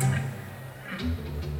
うん。